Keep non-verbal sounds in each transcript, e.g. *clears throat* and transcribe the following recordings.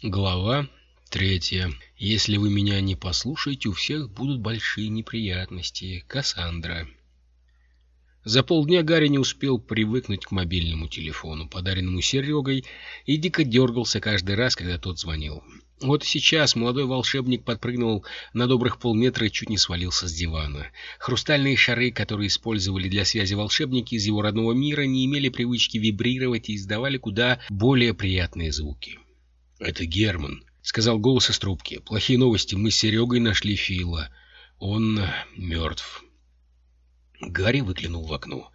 Глава третья. Если вы меня не послушаете, у всех будут большие неприятности. Кассандра. За полдня Гарри не успел привыкнуть к мобильному телефону, подаренному Серегой, и дико дергался каждый раз, когда тот звонил. Вот сейчас молодой волшебник подпрыгнул на добрых полметра и чуть не свалился с дивана. Хрустальные шары, которые использовали для связи волшебники из его родного мира, не имели привычки вибрировать и издавали куда более приятные звуки. «Это Герман», — сказал голос из трубки. «Плохие новости. Мы с Серегой нашли Фила. Он мертв». Гарри выглянул в окно.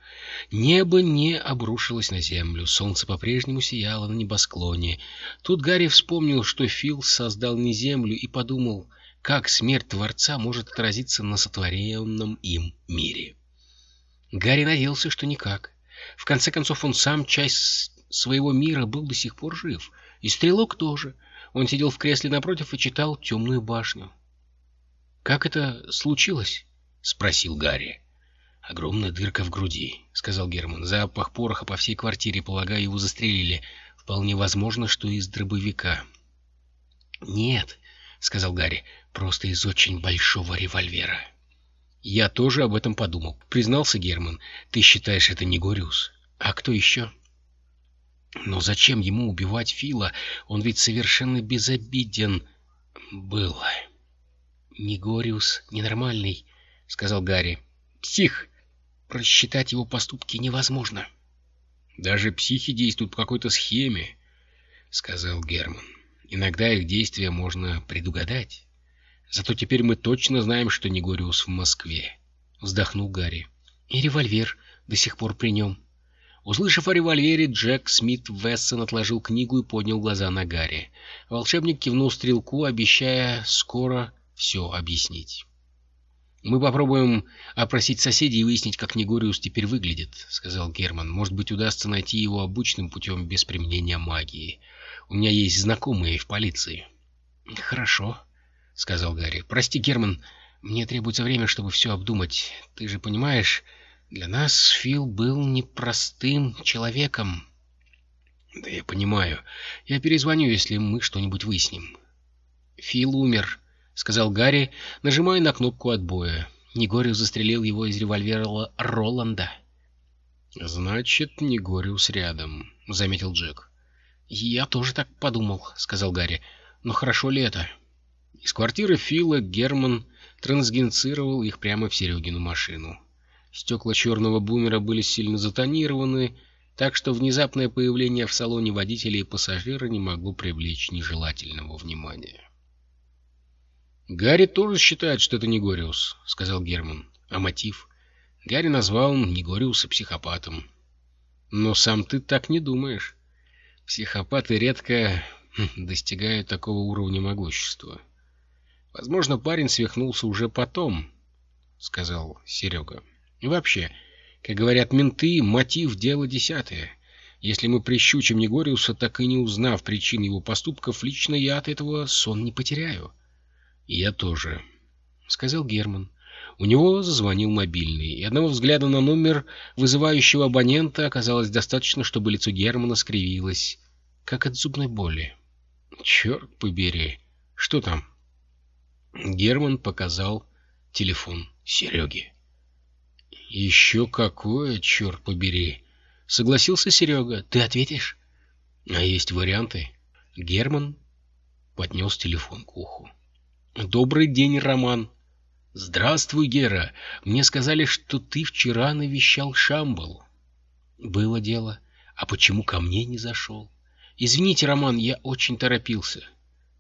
Небо не обрушилось на землю, солнце по-прежнему сияло на небосклоне. Тут Гарри вспомнил, что Фил создал не землю, и подумал, как смерть Творца может отразиться на сотворенном им мире. Гарри надеялся, что никак. В конце концов, он сам часть своего мира был до сих пор жив — и стрелок тоже. Он сидел в кресле напротив и читал «Темную башню». «Как это случилось?» — спросил Гарри. «Огромная дырка в груди», — сказал Герман. «Запах пороха по всей квартире, полагаю, его застрелили. Вполне возможно, что из дробовика». «Нет», — сказал Гарри, — «просто из очень большого револьвера». «Я тоже об этом подумал», — признался Герман. «Ты считаешь это не Гориус? А кто еще?» Но зачем ему убивать Фила? Он ведь совершенно безобиден был. «Негориус ненормальный», — сказал Гарри. «Псих! Просчитать его поступки невозможно». «Даже психи действуют по какой-то схеме», — сказал Герман. «Иногда их действия можно предугадать. Зато теперь мы точно знаем, что Негориус в Москве», — вздохнул Гарри. «И револьвер до сих пор при нем». Услышав о револьвере, Джек Смит Вессон отложил книгу и поднял глаза на Гарри. Волшебник кивнул стрелку, обещая скоро все объяснить. «Мы попробуем опросить соседей и выяснить, как Негориус теперь выглядит», — сказал Герман. «Может быть, удастся найти его обычным путем без применения магии. У меня есть знакомые в полиции». «Хорошо», — сказал Гарри. «Прости, Герман, мне требуется время, чтобы все обдумать. Ты же понимаешь...» Для нас Фил был непростым человеком. Да я понимаю. Я перезвоню, если мы что-нибудь выясним. Фил умер, сказал Гарри, нажимая на кнопку отбоя. Негориус застрелил его из револьвера Роланда. Значит, Негориус рядом, заметил Джек. Я тоже так подумал, сказал Гарри. Но хорошо ли это? Из квартиры Фила Герман трансгенцировал их прямо в Серегину машину. Стекла черного бумера были сильно затонированы, так что внезапное появление в салоне водителя и пассажира не могло привлечь нежелательного внимания. «Гарри тоже считает, что это Негориус», — сказал Герман. «А мотив?» Гарри назвал Негориуса психопатом. «Но сам ты так не думаешь. Психопаты редко хм, достигают такого уровня могущества. Возможно, парень свихнулся уже потом», — сказал Серега. И вообще, как говорят менты, мотив — дело десятое. Если мы прищучим Негориуса, так и не узнав причин его поступков, лично я от этого сон не потеряю. — Я тоже, — сказал Герман. У него зазвонил мобильный, и одного взгляда на номер вызывающего абонента оказалось достаточно, чтобы лицо Германа скривилось, как от зубной боли. «Черт побери! Что там?» Герман показал телефон Сереге. «Еще какое, черт побери!» — согласился Серега. «Ты ответишь?» «А есть варианты?» Герман поднес телефон к уху. «Добрый день, Роман!» «Здравствуй, Гера! Мне сказали, что ты вчера навещал Шамбал». «Было дело. А почему ко мне не зашел?» «Извините, Роман, я очень торопился».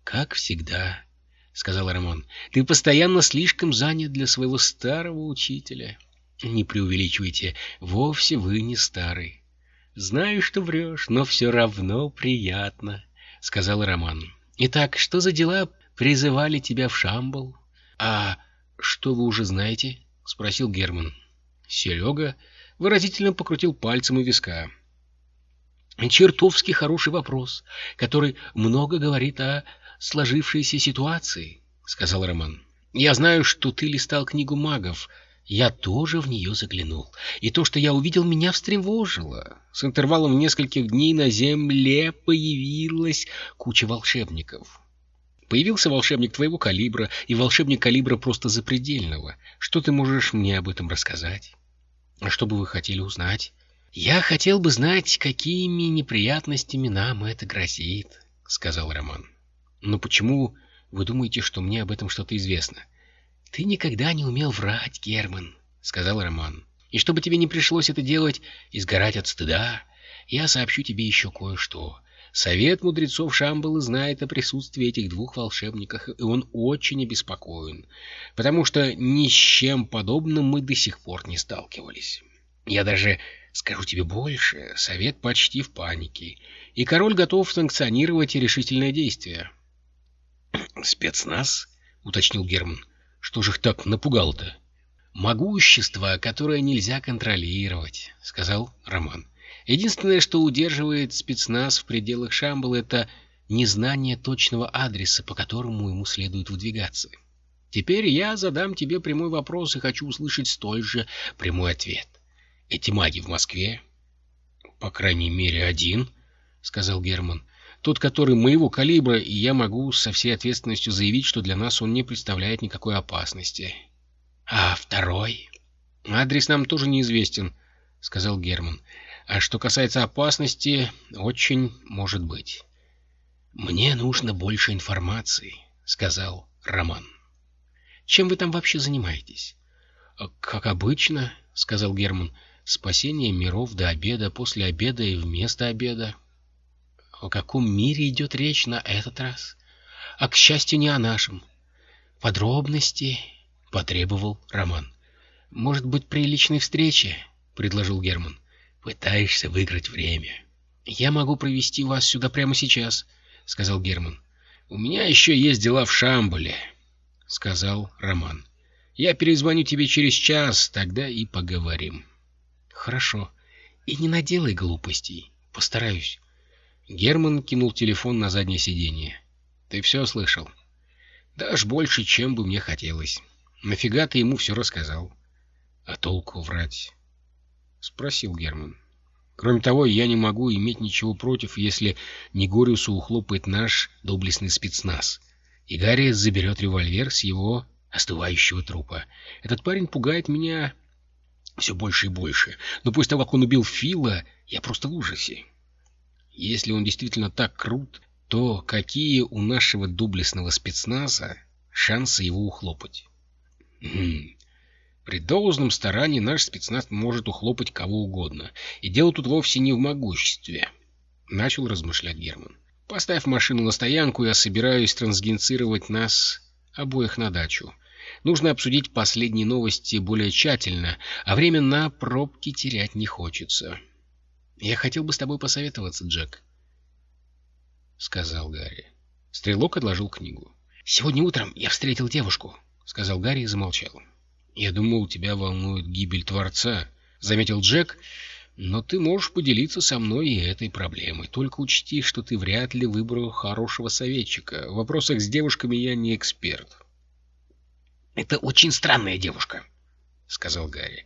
«Как всегда», — сказал Роман. «Ты постоянно слишком занят для своего старого учителя». Не преувеличивайте, вовсе вы не старый. Знаю, что врешь, но все равно приятно, — сказал Роман. Итак, что за дела призывали тебя в Шамбал? А что вы уже знаете? — спросил Герман. Серега выразительно покрутил пальцем у виска. Чертовски хороший вопрос, который много говорит о сложившейся ситуации, — сказал Роман. Я знаю, что ты листал книгу магов, Я тоже в нее заглянул. И то, что я увидел, меня встревожило. С интервалом в нескольких дней на Земле появилась куча волшебников. Появился волшебник твоего калибра и волшебник калибра просто запредельного. Что ты можешь мне об этом рассказать? А что бы вы хотели узнать? Я хотел бы знать, какими неприятностями нам это грозит, — сказал Роман. Но почему вы думаете, что мне об этом что-то известно? Ты никогда не умел врать, Герман, — сказал Роман. И чтобы тебе не пришлось это делать и сгорать от стыда, я сообщу тебе еще кое-что. Совет мудрецов Шамбалы знает о присутствии этих двух волшебников, и он очень обеспокоен, потому что ни с чем подобным мы до сих пор не сталкивались. Я даже скажу тебе больше, совет почти в панике, и король готов санкционировать решительное действие. «Спецназ?» — уточнил Герман. «Что же их так напугало-то?» «Могущество, которое нельзя контролировать», — сказал Роман. «Единственное, что удерживает спецназ в пределах Шамбала, это незнание точного адреса, по которому ему следует выдвигаться. Теперь я задам тебе прямой вопрос и хочу услышать столь же прямой ответ. Эти маги в Москве?» «По крайней мере, один», — сказал Герман. Тот, который моего калибра, и я могу со всей ответственностью заявить, что для нас он не представляет никакой опасности. — А второй? — Адрес нам тоже неизвестен, — сказал Герман. — А что касается опасности, очень может быть. — Мне нужно больше информации, — сказал Роман. — Чем вы там вообще занимаетесь? — Как обычно, — сказал Герман. — Спасение миров до обеда, после обеда и вместо обеда. — о каком мире идет речь на этот раз? А, к счастью, не о нашем. Подробности потребовал Роман. Может быть, при личной встрече? Предложил Герман. Пытаешься выиграть время. Я могу провести вас сюда прямо сейчас, сказал Герман. У меня еще есть дела в Шамбуле, сказал Роман. Я перезвоню тебе через час, тогда и поговорим. Хорошо. И не наделай глупостей. Постараюсь. Герман кинул телефон на заднее сиденье. «Ты все слышал?» «Даже больше, чем бы мне хотелось. Нафига ты ему все рассказал?» «А толку врать?» — спросил Герман. «Кроме того, я не могу иметь ничего против, если Негориусу ухлопает наш доблестный спецназ, и Гарри заберет револьвер с его остывающего трупа. Этот парень пугает меня все больше и больше, но после того, как он убил Фила, я просто в ужасе. Если он действительно так крут, то какие у нашего доблестного спецназа шансы его ухлопать? Хм. При должном старании наш спецназ может ухлопать кого угодно. И дело тут вовсе не в могуществе. Начал размышлять Герман. Поставь машину на стоянку, я собираюсь трансгенцировать нас обоих на дачу. Нужно обсудить последние новости более тщательно, а время на пробки терять не хочется. «Я хотел бы с тобой посоветоваться, Джек», — сказал Гарри. Стрелок отложил книгу. «Сегодня утром я встретил девушку», — сказал Гарри и замолчал. «Я думал, тебя волнует гибель Творца», — заметил Джек, «но ты можешь поделиться со мной и этой проблемой. Только учти, что ты вряд ли выбрал хорошего советчика. В вопросах с девушками я не эксперт». «Это очень странная девушка», — сказал Гарри.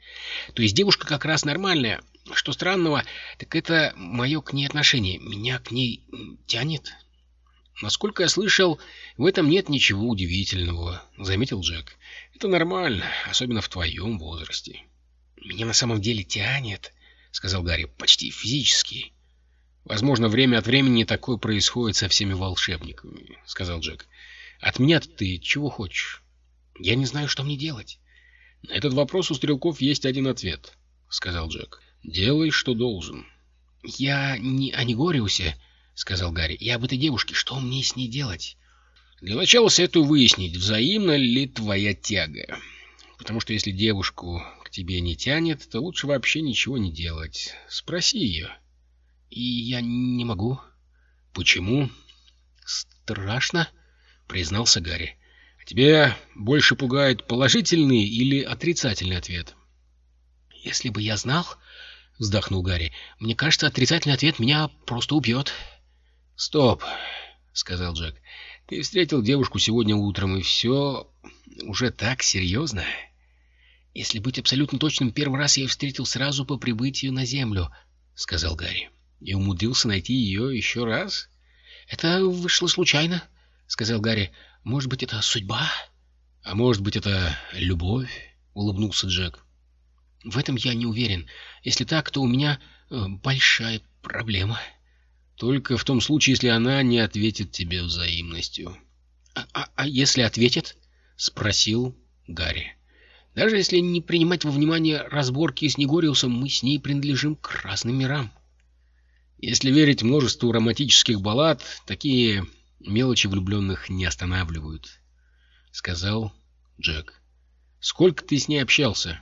«То есть девушка как раз нормальная, что странного, так это мое к ней отношение. Меня к ней тянет. Насколько я слышал, в этом нет ничего удивительного, заметил Джек. Это нормально, особенно в твоем возрасте. Меня на самом деле тянет, сказал Гарри, почти физически. Возможно, время от времени такое происходит со всеми волшебниками, сказал Джек. От меня ты чего хочешь? Я не знаю, что мне делать. На этот вопрос у стрелков есть один ответ, сказал Джек. Делай, что должен. — Я не о Негориусе, — сказал Гарри. — Я об этой девушке. Что мне с ней делать? — Для начала советую выяснить, взаимна ли твоя тяга. Потому что если девушку к тебе не тянет, то лучше вообще ничего не делать. Спроси ее. — И я не могу. — Почему? — Страшно, — признался Гарри. — Тебя больше пугает положительный или отрицательный ответ? — Если бы я знал, — вздохнул Гарри. — Мне кажется, отрицательный ответ меня просто убьет. — Стоп, — сказал Джек. — Ты встретил девушку сегодня утром, и все уже так серьезно? — «Если быть абсолютно точным, первый раз я ее встретил сразу по прибытию на Землю», — сказал Гарри. «И умудрился найти ее еще раз?» «Это вышло случайно», — сказал Гарри. «Может быть, это судьба?» «А может быть, это любовь?» — улыбнулся Джек. «В этом я не уверен. Если так, то у меня э, большая проблема». «Только в том случае, если она не ответит тебе взаимностью». «А, а, а если ответит?» — спросил Гарри. «Даже если не принимать во внимание разборки с Негориусом, мы с ней принадлежим к разным мирам». Если верить множеству романтических баллад, такие мелочи влюбленных не останавливают, — сказал Джек. — Сколько ты с ней общался?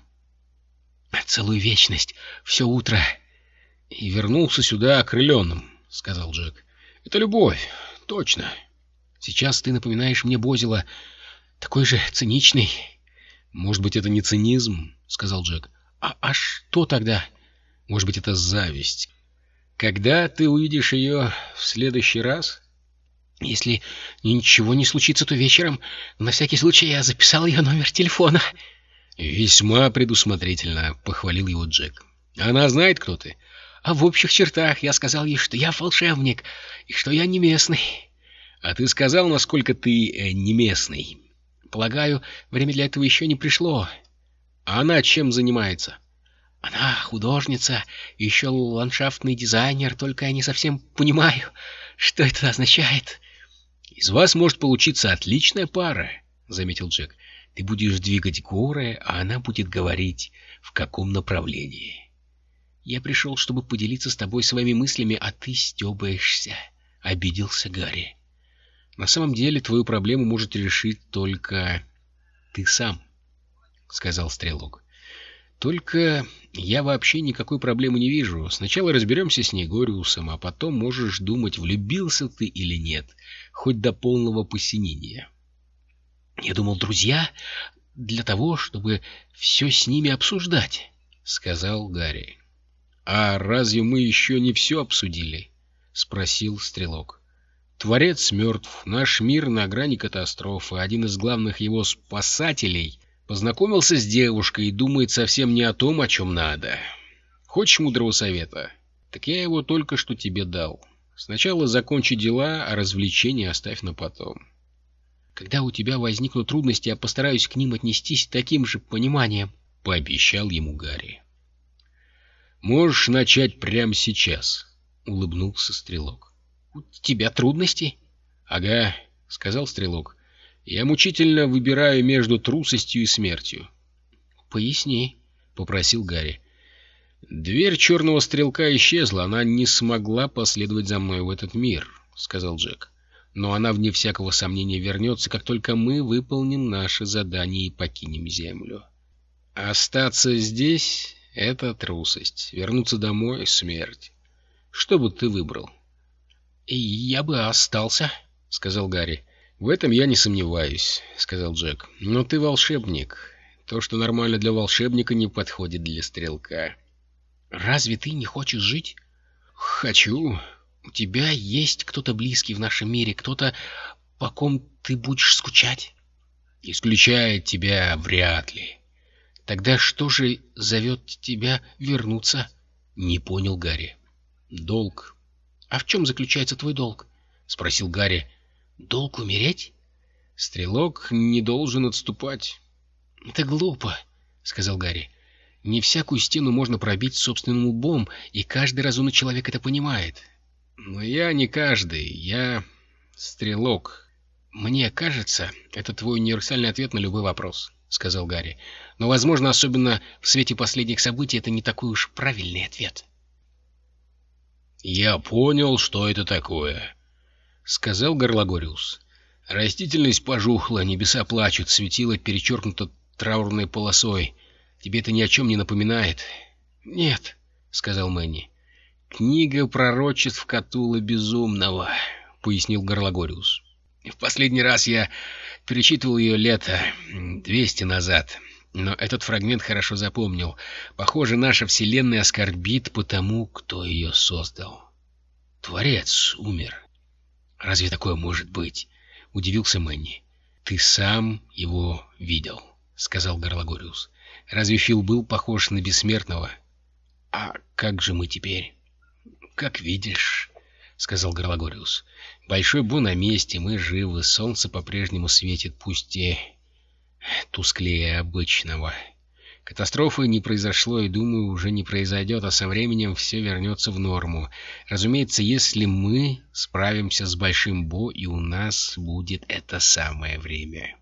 — Целую вечность, все утро. — И вернулся сюда окрыленным, — сказал Джек. — Это любовь, точно. Сейчас ты напоминаешь мне Бозила, такой же циничный. — Может быть, это не цинизм, — сказал Джек. А, — А что тогда? Может быть, это зависть. Когда ты увидишь ее в следующий раз? Если ничего не случится, то вечером. На всякий случай я записал ее номер телефона. Весьма предусмотрительно, похвалил его Джек. Она знает, кто ты? А в общих чертах я сказал ей, что я волшебник и что я не местный. А ты сказал, насколько ты э, не местный? Полагаю, время для этого еще не пришло. А она чем занимается? Она художница, еще ландшафтный дизайнер, только я не совсем понимаю, что это означает. — Из вас может получиться отличная пара, — заметил Джек. — Ты будешь двигать горы, а она будет говорить, в каком направлении. Я пришел, чтобы поделиться с тобой своими мыслями, а ты стебаешься, — обиделся Гарри. На самом деле твою проблему может решить только ты сам, — сказал Стрелок. Только я вообще никакой проблемы не вижу. Сначала разберемся с Негориусом, а потом можешь думать, влюбился ты или нет, хоть до полного посинения. Я думал, друзья, для того, чтобы все с ними обсуждать, — сказал Гарри. — А разве мы еще не все обсудили? — спросил Стрелок. — Творец мертв, наш мир на грани катастрофы, один из главных его спасателей Познакомился с девушкой и думает совсем не о том, о чем надо. Хочешь мудрого совета? Так я его только что тебе дал. Сначала закончи дела, а развлечения оставь на потом. Когда у тебя возникнут трудности, я постараюсь к ним отнестись таким же пониманием, — пообещал ему Гарри. «Можешь начать прямо сейчас», — улыбнулся Стрелок. «У тебя трудности?» «Ага», — сказал Стрелок. Я мучительно выбираю между трусостью и смертью. — Поясни, — попросил Гарри. Дверь черного стрелка исчезла, она не смогла последовать за мной в этот мир, — сказал Джек. Но она, вне всякого сомнения, вернется, как только мы выполним наше задание и покинем Землю. Остаться здесь — это трусость, вернуться домой — смерть. Что бы ты выбрал? — Я бы остался, — сказал Гарри. «В этом я не сомневаюсь», — сказал Джек. «Но ты волшебник. То, что нормально для волшебника, не подходит для стрелка». «Разве ты не хочешь жить?» «Хочу. У тебя есть кто-то близкий в нашем мире, кто-то, по ком ты будешь скучать?» «Исключая тебя, вряд ли». «Тогда что же зовет тебя вернуться?» — не понял Гарри. «Долг». «А в чем заключается твой долг?» — спросил Гарри. Долг умереть? Стрелок не должен отступать. — Это глупо, — сказал Гарри. — Не всякую стену можно пробить собственным лбом, и каждый разумный человек это понимает. Но я не каждый, я стрелок. Мне кажется, это твой универсальный ответ на любой вопрос, — сказал Гарри. Но, возможно, особенно в свете последних событий, это не такой уж правильный ответ. — Я понял, что это такое, — сказал Горлагориус. Растительность пожухла, небеса плачут, светило перечеркнуто траурной полосой. Тебе это ни о чем не напоминает? — Нет, — сказал Мэнни. — Книга пророчеств Катула Безумного, — пояснил Горлагориус. В последний раз я перечитывал ее лето двести назад, но этот фрагмент хорошо запомнил. Похоже, наша Вселенная оскорбит по тому, кто ее создал. Творец умер. «Разве такое может быть?» — удивился Мэнни. «Ты сам его видел», — сказал Горлагориус. Разве Фил был похож на бессмертного? А как же мы теперь? Как видишь, — сказал Горлагориус. Большой Бу на месте, мы живы, солнце по-прежнему светит, пусть и тусклее обычного. Катастрофы не произошло и, думаю, уже не произойдет, а со временем все вернется в норму. Разумеется, если мы справимся с Большим Бо, и у нас будет это самое время.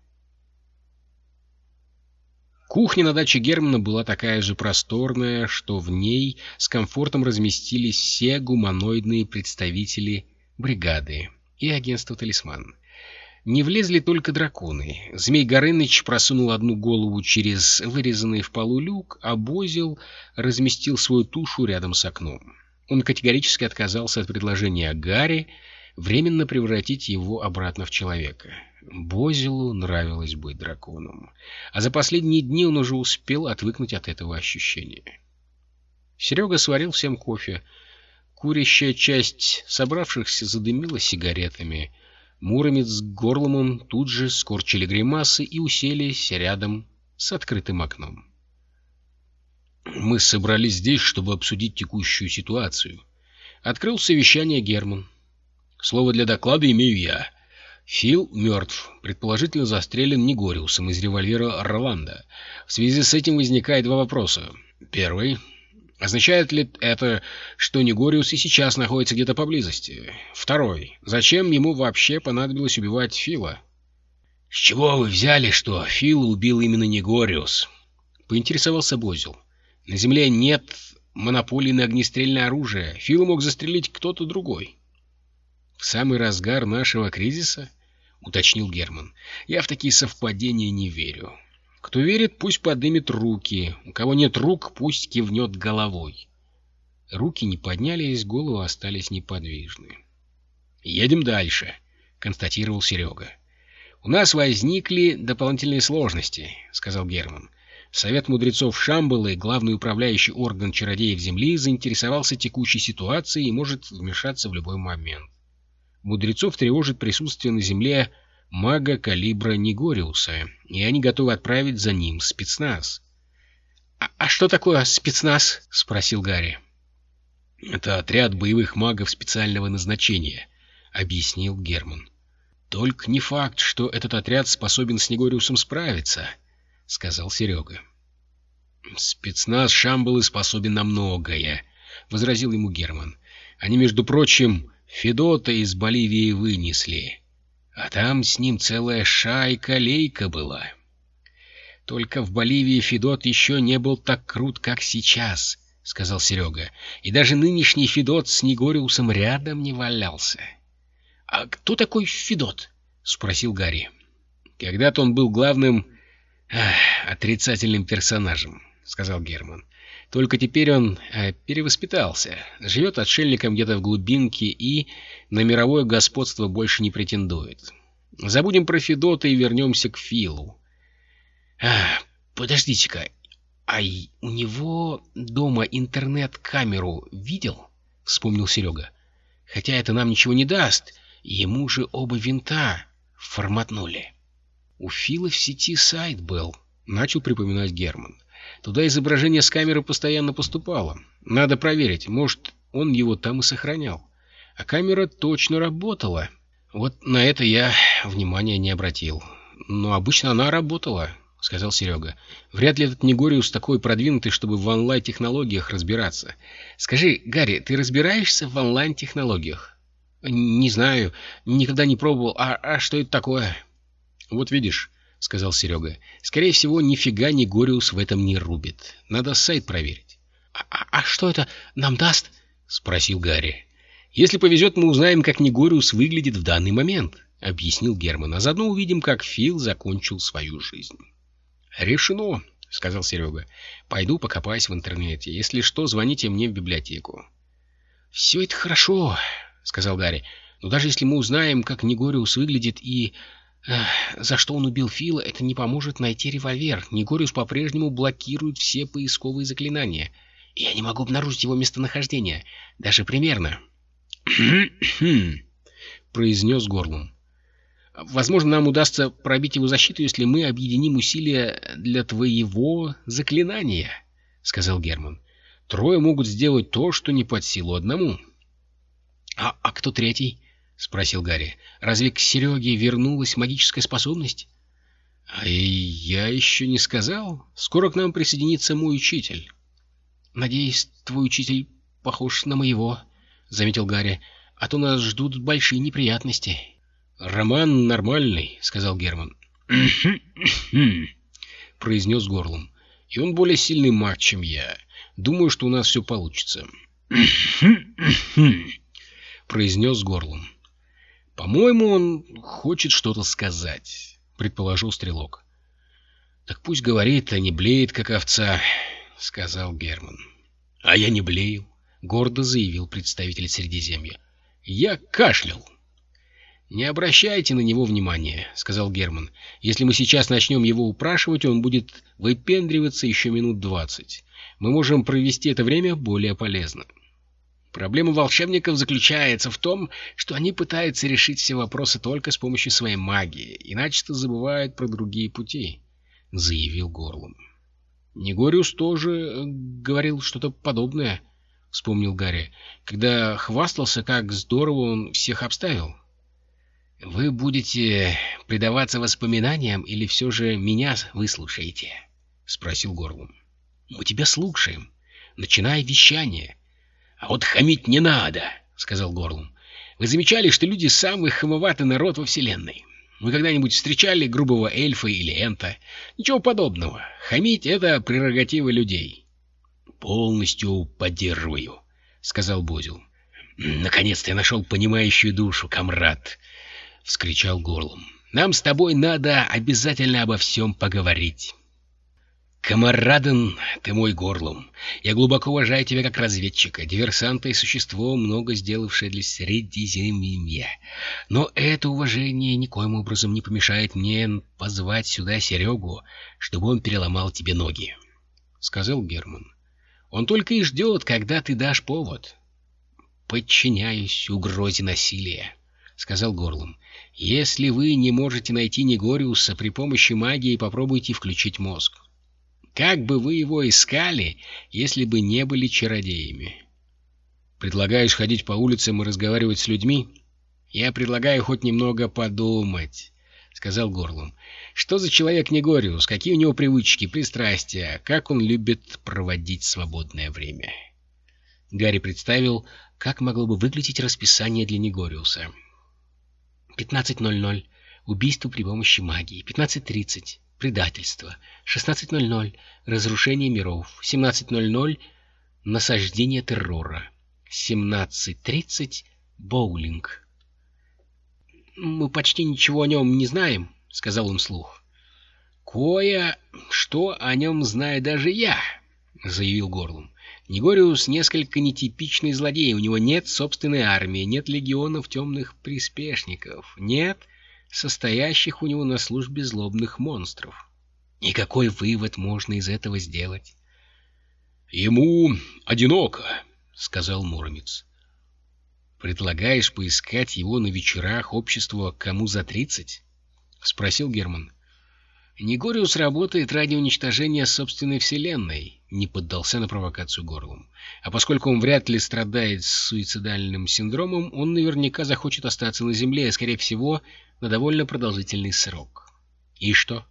Кухня на даче Германа была такая же просторная, что в ней с комфортом разместились все гуманоидные представители бригады и агентства «Талисман». Не влезли только драконы. Змей Горыныч просунул одну голову через вырезанный в полу люк, а Бозил разместил свою тушу рядом с окном. Он категорически отказался от предложения Гарри временно превратить его обратно в человека. Бозилу нравилось быть драконом, а за последние дни он уже успел отвыкнуть от этого ощущения. Серега сварил всем кофе. Курящая часть собравшихся задымила сигаретами — Муромец с Горломом тут же скорчили гримасы и уселись рядом с открытым окном. «Мы собрались здесь, чтобы обсудить текущую ситуацию». Открыл совещание Герман. «Слово для доклада имею я. Фил мертв, предположительно застрелен Негориусом из револьвера Роланда. В связи с этим возникает два вопроса. Первый. Означает ли это, что Негориус и сейчас находится где-то поблизости? Второй. Зачем ему вообще понадобилось убивать Фила? — С чего вы взяли, что Фила убил именно Негориус? — поинтересовался Бозил. — На Земле нет монополии на огнестрельное оружие. Фила мог застрелить кто-то другой. — В самый разгар нашего кризиса? — уточнил Герман. — Я в такие совпадения не верю. Кто верит, пусть поднимет руки. У кого нет рук, пусть кивнет головой. Руки не поднялись, головы остались неподвижны. «Едем дальше», — констатировал Серега. «У нас возникли дополнительные сложности», — сказал Герман. Совет мудрецов Шамбалы, главный управляющий орган чародеев Земли, заинтересовался текущей ситуацией и может вмешаться в любой момент. Мудрецов тревожит присутствие на Земле мага калибра Негориуса, и они готовы отправить за ним спецназ. «А, — А что такое спецназ? — спросил Гарри. — Это отряд боевых магов специального назначения, — объяснил Герман. — Только не факт, что этот отряд способен с Негориусом справиться, — сказал Серега. — Спецназ Шамбалы способен на многое, — возразил ему Герман. — Они, между прочим, Федота из Боливии вынесли. А там с ним целая шайка-лейка была. Только в Боливии Федот еще не был так крут, как сейчас, — сказал Серега. И даже нынешний Федот с Негориусом рядом не валялся. — А кто такой Федот? — спросил Гарри. Когда-то он был главным отрицательным персонажем, — сказал Герман. Только теперь он э, перевоспитался, живет отшельником где-то в глубинке и на мировое господство больше не претендует. Забудем про Федота и вернемся к Филу. А, подождите-ка, а у него дома интернет-камеру видел? Вспомнил Серега. Хотя это нам ничего не даст, ему же оба винта форматнули. У Фила в сети сайт был, начал припоминать Герман. Туда изображение с камеры постоянно поступало. Надо проверить, может, он его там и сохранял. А камера точно работала. Вот на это я внимания не обратил. Но обычно она работала, — сказал Серега. Вряд ли этот Негориус такой продвинутый, чтобы в онлайн-технологиях разбираться. Скажи, Гарри, ты разбираешься в онлайн-технологиях? Не знаю, никогда не пробовал. А, а что это такое? Вот видишь, — сказал Серега. — Скорее всего, нифига ни Гориус в этом не рубит. Надо сайт проверить. А, а, а что это нам даст? — спросил Гарри. — Если повезет, мы узнаем, как Негориус выглядит в данный момент, — объяснил Герман. — А заодно увидим, как Фил закончил свою жизнь. — Решено, — сказал Серега. — Пойду покопаюсь в интернете. Если что, звоните мне в библиотеку. — Все это хорошо, — сказал Гарри. — Но даже если мы узнаем, как Негориус выглядит и за что он убил Фила, это не поможет найти револьвер. Негориус по-прежнему блокирует все поисковые заклинания. Я не могу обнаружить его местонахождение. Даже примерно. *clears throat* произнес горлом. Возможно, нам удастся пробить его защиту, если мы объединим усилия для твоего заклинания, — сказал Герман. Трое могут сделать то, что не под силу одному. — А, а кто третий? — спросил Гарри. — Разве к Сереге вернулась магическая способность? — А я еще не сказал. Скоро к нам присоединится мой учитель. — Надеюсь, твой учитель похож на моего, — заметил Гарри. — А то нас ждут большие неприятности. — Роман нормальный, — сказал Герман. — произнес горлом. — И он более сильный маг, чем я. Думаю, что у нас все получится. — произнес горлом. — По-моему, он хочет что-то сказать, — предположил стрелок. — Так пусть говорит, а не блеет, как овца, — сказал Герман. — А я не блею, — гордо заявил представитель Средиземья. — Я кашлял. «Не обращайте на него внимания», — сказал Герман. «Если мы сейчас начнем его упрашивать, он будет выпендриваться еще минут двадцать. Мы можем провести это время более полезно». Проблема волшебников заключается в том, что они пытаются решить все вопросы только с помощью своей магии, иначе-то забывают про другие пути, — заявил Горлум. — Негориус тоже э, говорил что-то подобное, — вспомнил Гарри, — когда хвастался, как здорово он всех обставил. — Вы будете предаваться воспоминаниям или все же меня выслушаете? — спросил Горлум. — Мы тебя слушаем. Начинай вещание. — «А вот хамить не надо», — сказал Горлум. «Вы замечали, что люди — самый хамоватый народ во Вселенной? Вы когда-нибудь встречали грубого эльфа или энта? Ничего подобного. Хамить — это прерогатива людей». «Полностью поддерживаю», — сказал Бозил. «Наконец-то я нашел понимающую душу, комрад!» — вскричал Горлум. «Нам с тобой надо обязательно обо всем поговорить». «Камараден, ты мой горлом. Я глубоко уважаю тебя как разведчика, диверсанта и существо, много сделавшее для Средиземья. Но это уважение никоим образом не помешает мне позвать сюда Серегу, чтобы он переломал тебе ноги», — сказал Герман. «Он только и ждет, когда ты дашь повод». «Подчиняюсь угрозе насилия», — сказал Горлом. «Если вы не можете найти Негориуса при помощи магии, попробуйте включить мозг. Как бы вы его искали, если бы не были чародеями? Предлагаешь ходить по улицам и разговаривать с людьми? Я предлагаю хоть немного подумать, — сказал Горлум. Что за человек Негориус? Какие у него привычки, пристрастия? Как он любит проводить свободное время? Гарри представил, как могло бы выглядеть расписание для Негориуса. 15.00. Убийство при помощи магии. 15.30. Предательство. 16.00. Разрушение миров. 17.00. Насаждение террора. 17.30. Боулинг. «Мы почти ничего о нем не знаем», — сказал он вслух. «Кое-что о нем знаю даже я», — заявил Горлум. «Негориус несколько нетипичный злодей. У него нет собственной армии, нет легионов темных приспешников, нет состоящих у него на службе злобных монстров. И какой вывод можно из этого сделать? — Ему одиноко, — сказал Муромец. — Предлагаешь поискать его на вечерах общества «Кому за тридцать»? — спросил Герман. — Негориус работает ради уничтожения собственной вселенной, — не поддался на провокацию горлом. А поскольку он вряд ли страдает суицидальным синдромом, он наверняка захочет остаться на Земле, и, скорее всего, на довольно продолжительный срок. И что?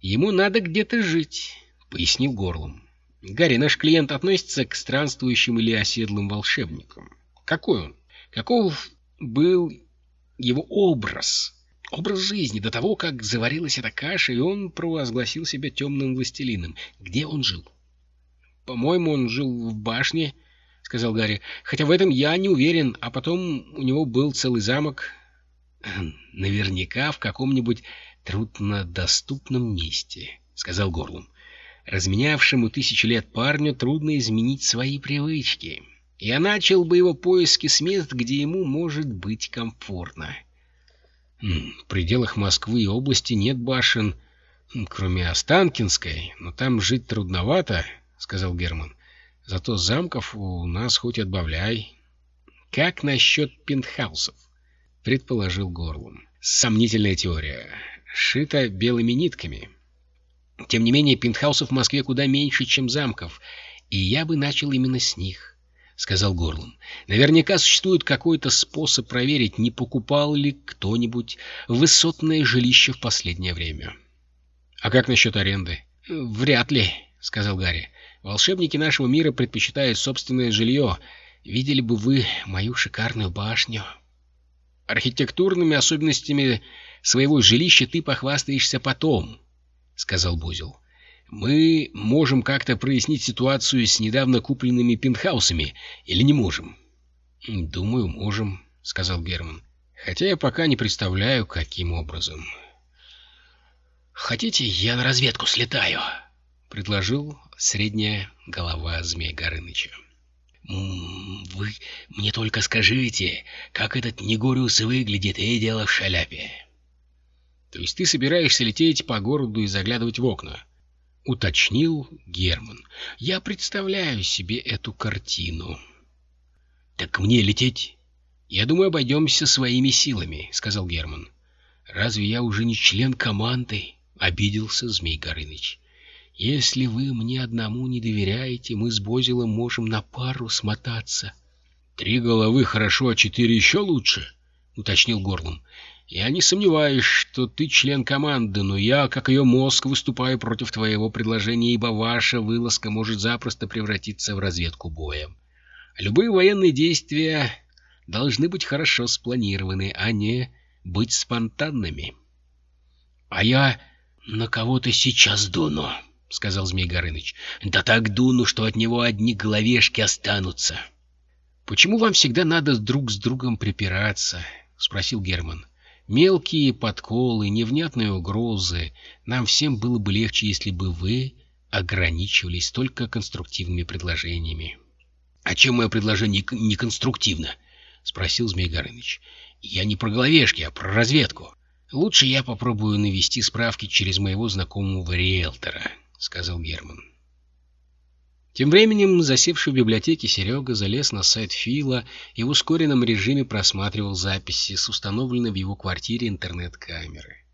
Ему надо где-то жить, пояснил горлом. Гарри, наш клиент относится к странствующим или оседлым волшебникам. Какой он? Каков был его образ? Образ жизни до того, как заварилась эта каша, и он провозгласил себя темным властелином. Где он жил? По-моему, он жил в башне, — сказал Гарри. Хотя в этом я не уверен. А потом у него был целый замок, *clears throat* «Наверняка в каком-нибудь труднодоступном месте», — сказал Горлум. «Разменявшему тысячу лет парню трудно изменить свои привычки. Я начал бы его поиски с мест, где ему может быть комфортно». «В пределах Москвы и области нет башен, кроме Останкинской, но там жить трудновато», — сказал Герман. «Зато замков у нас хоть отбавляй». «Как насчет пентхаусов?» — предположил Горлом. Сомнительная теория. Шита белыми нитками. Тем не менее, пентхаусов в Москве куда меньше, чем замков, и я бы начал именно с них, — сказал Горлом. Наверняка существует какой-то способ проверить, не покупал ли кто-нибудь высотное жилище в последнее время. — А как насчет аренды? — Вряд ли, — сказал Гарри. — Волшебники нашего мира предпочитают собственное жилье. Видели бы вы мою шикарную башню. — архитектурными особенностями своего жилища ты похвастаешься потом, — сказал Бузел. Мы можем как-то прояснить ситуацию с недавно купленными пентхаусами или не можем? — Думаю, можем, — сказал Герман. Хотя я пока не представляю, каким образом. — Хотите, я на разведку слетаю? — предложил средняя голова Змея Горыныча. «Вы мне только скажите, как этот Негориус выглядит, и дело в шаляпе». «То есть ты собираешься лететь по городу и заглядывать в окна?» — уточнил Герман. «Я представляю себе эту картину». «Так мне лететь?» «Я думаю, обойдемся своими силами», — сказал Герман. «Разве я уже не член команды?» — обиделся Змей Горыныч. Если вы мне одному не доверяете, мы с Бозилом можем на пару смотаться. — Три головы хорошо, а четыре еще лучше, — уточнил Горлом. — Я не сомневаюсь, что ты член команды, но я, как ее мозг, выступаю против твоего предложения, ибо ваша вылазка может запросто превратиться в разведку боя. Любые военные действия должны быть хорошо спланированы, а не быть спонтанными. — А я на кого-то сейчас дуну, — сказал Змей Горыныч. — Да так дуну, что от него одни головешки останутся. — Почему вам всегда надо друг с другом припираться? — спросил Герман. — Мелкие подколы, невнятные угрозы. Нам всем было бы легче, если бы вы ограничивались только конструктивными предложениями. — А чем мое предложение не конструктивно? — спросил Змей Горыныч. — Я не про головешки, а про разведку. Лучше я попробую навести справки через моего знакомого риэлтора. — сказал Герман. Тем временем, засевший в библиотеке, Серега залез на сайт Фила и в ускоренном режиме просматривал записи с установленной в его квартире интернет-камеры.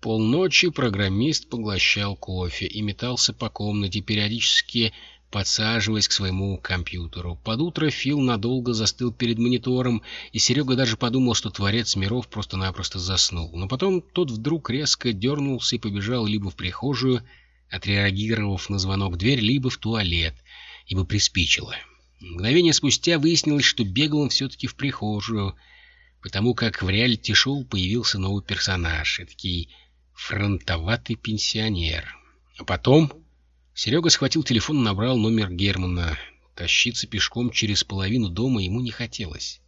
Полночи программист поглощал кофе и метался по комнате, периодически подсаживаясь к своему компьютеру. Под утро Фил надолго застыл перед монитором, и Серега даже подумал, что Творец миров просто-напросто заснул. Но потом тот вдруг резко дернулся и побежал либо в прихожую, отреагировав на звонок в дверь, либо в туалет, ибо приспичило. Мгновение спустя выяснилось, что бегал он все-таки в прихожую, потому как в реалити-шоу появился новый персонаж, такой фронтоватый пенсионер. А потом Серега схватил телефон и набрал номер Германа. Тащиться пешком через половину дома ему не хотелось.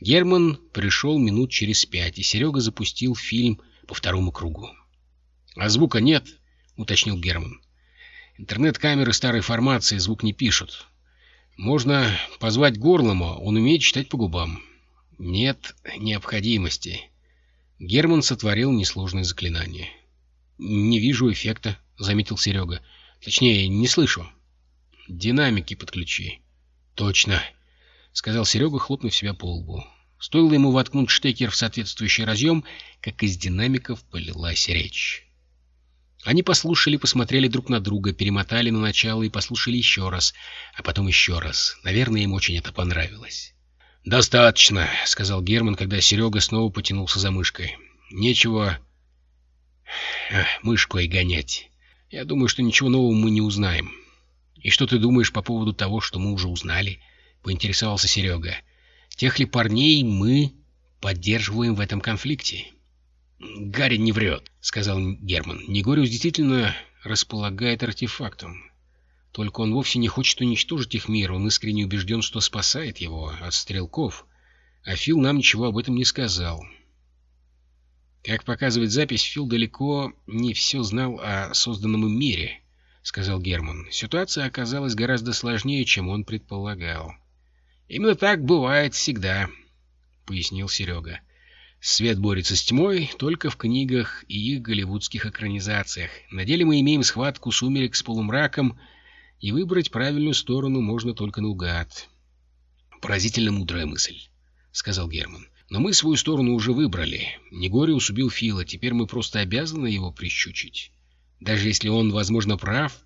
Герман пришел минут через пять, и Серега запустил фильм по второму кругу. — А звука нет? — уточнил Герман. «Интернет-камеры старой формации звук не пишут. Можно позвать Горлома, он умеет читать по губам. Нет необходимости». Герман сотворил несложное заклинание. «Не вижу эффекта», — заметил Серега. «Точнее, не слышу». «Динамики подключи». «Точно», — сказал Серега, хлопнув себя по лбу. Стоило ему воткнуть штекер в соответствующий разъем, как из динамиков полилась речь. Они послушали, посмотрели друг на друга, перемотали на начало и послушали еще раз, а потом еще раз. Наверное, им очень это понравилось. «Достаточно», — сказал Герман, когда Серега снова потянулся за мышкой. «Нечего мышкой гонять. Я думаю, что ничего нового мы не узнаем». «И что ты думаешь по поводу того, что мы уже узнали?» — поинтересовался Серега. «Тех ли парней мы поддерживаем в этом конфликте?» «Гарри не врет», — сказал Герман. «Негориус действительно располагает артефактом. Только он вовсе не хочет уничтожить их мир. Он искренне убежден, что спасает его от стрелков. А Фил нам ничего об этом не сказал». «Как показывает запись, Фил далеко не все знал о созданном им мире», — сказал Герман. «Ситуация оказалась гораздо сложнее, чем он предполагал». «Именно так бывает всегда», — пояснил Серега. Свет борется с тьмой только в книгах и их голливудских экранизациях. На деле мы имеем схватку сумерек с полумраком, и выбрать правильную сторону можно только наугад. «Поразительно мудрая мысль», — сказал Герман. Но мы свою сторону уже выбрали. Негориус убил Фила, теперь мы просто обязаны его прищучить. Даже если он, возможно, прав.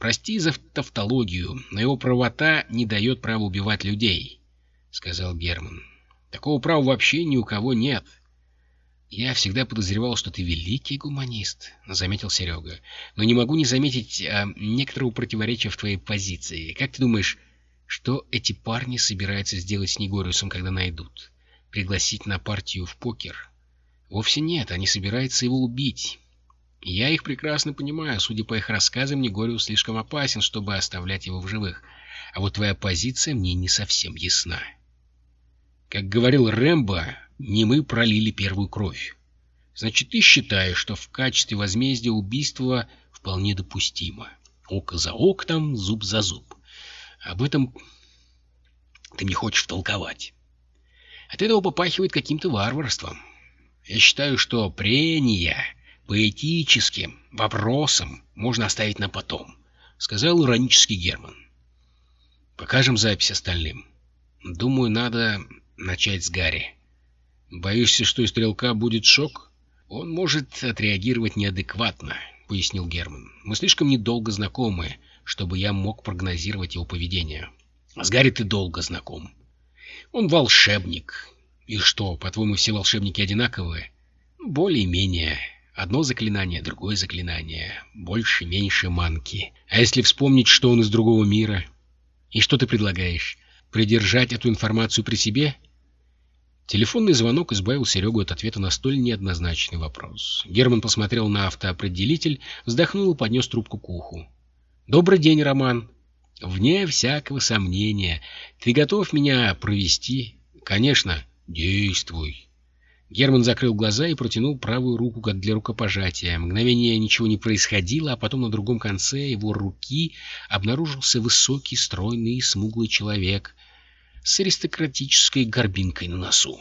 Прости за тавтологию, но его правота не дает права убивать людей, — сказал Герман. Такого права вообще ни у кого нет. Я всегда подозревал, что ты великий гуманист, — заметил Серега. Но не могу не заметить а, некоторого противоречия в твоей позиции. Как ты думаешь, что эти парни собираются сделать с Негориусом, когда найдут? Пригласить на партию в покер? Вовсе нет, они собираются его убить. Я их прекрасно понимаю. Судя по их рассказам, Негориус слишком опасен, чтобы оставлять его в живых. А вот твоя позиция мне не совсем ясна. Как говорил Рэмбо, не мы пролили первую кровь. Значит, ты считаешь, что в качестве возмездия убийства вполне допустимо. Око за окном, зуб за зуб. Об этом ты не хочешь толковать. От этого попахивает каким-то варварством. Я считаю, что прения по этическим вопросам можно оставить на потом, — сказал иронический Герман. Покажем запись остальным. Думаю, надо начать с Гарри. Боишься, что у стрелка будет шок? Он может отреагировать неадекватно, — пояснил Герман. Мы слишком недолго знакомы, чтобы я мог прогнозировать его поведение. С Гарри ты долго знаком. Он волшебник. И что, по-твоему, все волшебники одинаковые? Более-менее. Одно заклинание, другое заклинание. Больше-меньше манки. А если вспомнить, что он из другого мира? И что ты предлагаешь? Придержать эту информацию при себе? Телефонный звонок избавил Серегу от ответа на столь неоднозначный вопрос. Герман посмотрел на автоопределитель, вздохнул и поднес трубку к уху. «Добрый день, Роман!» «Вне всякого сомнения. Ты готов меня провести?» «Конечно. Действуй!» Герман закрыл глаза и протянул правую руку для рукопожатия. Мгновение ничего не происходило, а потом на другом конце его руки обнаружился высокий, стройный и смуглый человек с аристократической горбинкой на носу.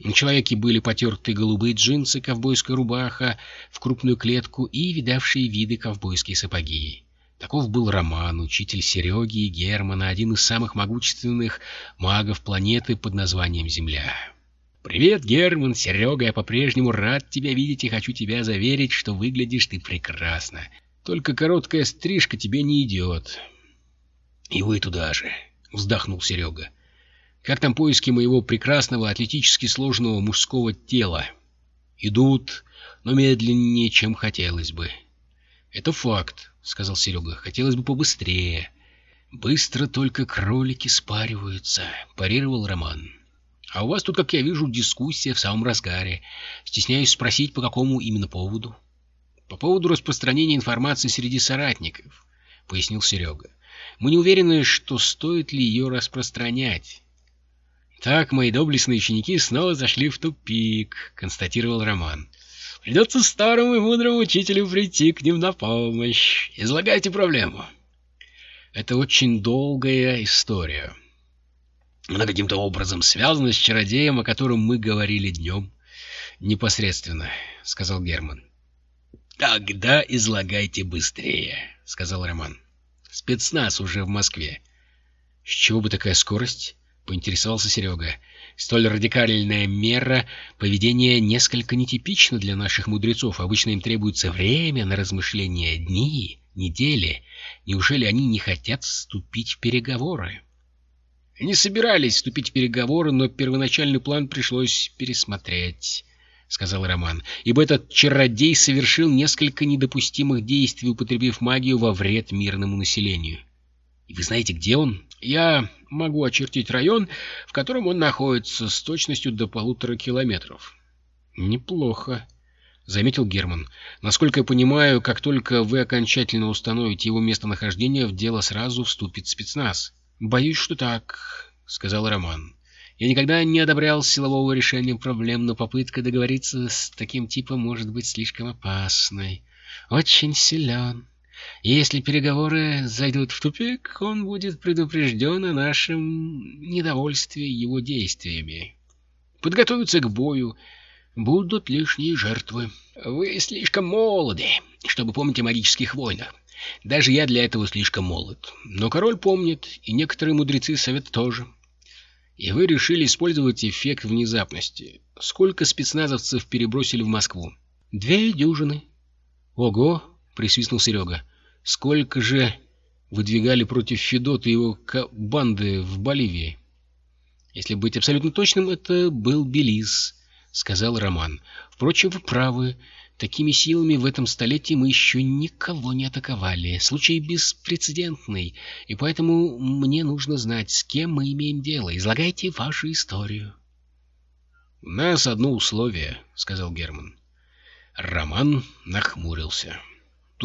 На человеке были потертые голубые джинсы, ковбойская рубаха в крупную клетку и видавшие виды ковбойские сапоги. Таков был Роман, учитель Сереги и Германа, один из самых могущественных магов планеты под названием Земля. «Привет, Герман, Серега, я по-прежнему рад тебя видеть и хочу тебя заверить, что выглядишь ты прекрасно. Только короткая стрижка тебе не идет». «И вы туда же», — вздохнул Серега. «Как там поиски моего прекрасного, атлетически сложного мужского тела?» «Идут, но медленнее, чем хотелось бы». «Это факт», — сказал Серега. «Хотелось бы побыстрее». «Быстро только кролики спариваются», — парировал Роман. А у вас тут, как я вижу, дискуссия в самом разгаре. Стесняюсь спросить, по какому именно поводу? По поводу распространения информации среди соратников, пояснил Серега. Мы не уверены, что стоит ли ее распространять. Так мои доблестные ученики снова зашли в тупик, констатировал Роман. Придется старому и мудрому учителю прийти к ним на помощь. Излагайте проблему. Это очень долгая история, она каким-то образом связана с чародеем, о котором мы говорили днем. — Непосредственно, — сказал Герман. — Тогда излагайте быстрее, — сказал Роман. — Спецназ уже в Москве. — С чего бы такая скорость? — поинтересовался Серега. Столь радикальная мера поведения несколько нетипична для наших мудрецов. Обычно им требуется время на размышления дни, недели. Неужели они не хотят вступить в переговоры? — они собирались вступить в переговоры, но первоначальный план пришлось пересмотреть, — сказал Роман, — ибо этот чародей совершил несколько недопустимых действий, употребив магию во вред мирному населению. И вы знаете, где он? Я могу очертить район, в котором он находится, с точностью до полутора километров. Неплохо, — заметил Герман. Насколько я понимаю, как только вы окончательно установите его местонахождение, в дело сразу вступит спецназ. «Боюсь, что так», — сказал Роман. «Я никогда не одобрял силового решения проблем, но попытка договориться с таким типом может быть слишком опасной. Очень силен. Если переговоры зайдут в тупик, он будет предупрежден о нашем недовольстве его действиями. Подготовиться к бою. Будут лишние жертвы. Вы слишком молоды, чтобы помнить о магических войнах. Даже я для этого слишком молод. Но король помнит, и некоторые мудрецы совета тоже. И вы решили использовать эффект внезапности. Сколько спецназовцев перебросили в Москву? Две дюжины. Ого, присвистнул Серега. Сколько же выдвигали против Федота и его банды в Боливии? Если быть абсолютно точным, это был Белиз, сказал Роман. Впрочем, вы правы. Такими силами в этом столетии мы еще никого не атаковали. Случай беспрецедентный, и поэтому мне нужно знать, с кем мы имеем дело. Излагайте вашу историю. — У нас одно условие, — сказал Герман. Роман нахмурился. —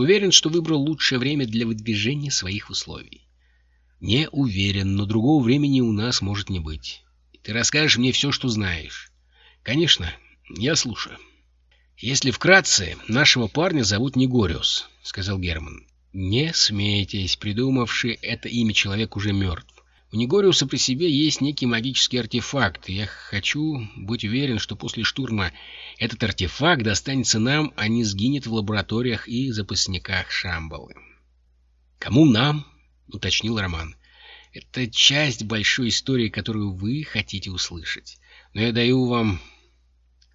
уверен, что выбрал лучшее время для выдвижения своих условий? — Не уверен, но другого времени у нас может не быть. Ты расскажешь мне все, что знаешь. — Конечно, я слушаю. — «Если вкратце, нашего парня зовут Негориус», — сказал Герман. «Не смейтесь, придумавший это имя человек уже мертв. У Негориуса при себе есть некий магический артефакт, я хочу быть уверен, что после штурма этот артефакт достанется нам, а не сгинет в лабораториях и запасниках Шамбалы». «Кому нам?» — уточнил Роман. «Это часть большой истории, которую вы хотите услышать. Но я даю вам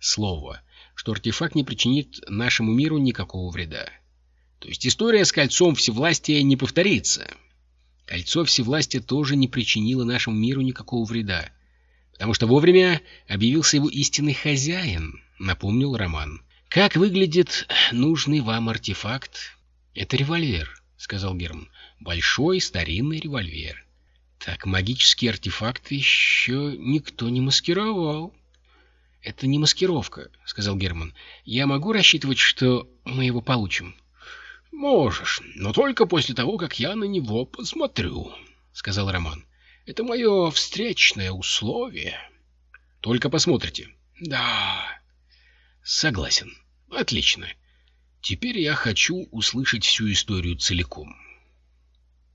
слово» что артефакт не причинит нашему миру никакого вреда. То есть история с кольцом всевластия не повторится. Кольцо всевластия тоже не причинило нашему миру никакого вреда, потому что вовремя объявился его истинный хозяин, напомнил Роман. Как выглядит нужный вам артефакт? Это револьвер, сказал Герман. Большой старинный револьвер. Так магический артефакт еще никто не маскировал. «Это не маскировка», — сказал Герман. «Я могу рассчитывать, что мы его получим?» «Можешь, но только после того, как я на него посмотрю», — сказал Роман. «Это мое встречное условие». «Только посмотрите». «Да». «Согласен. Отлично. Теперь я хочу услышать всю историю целиком».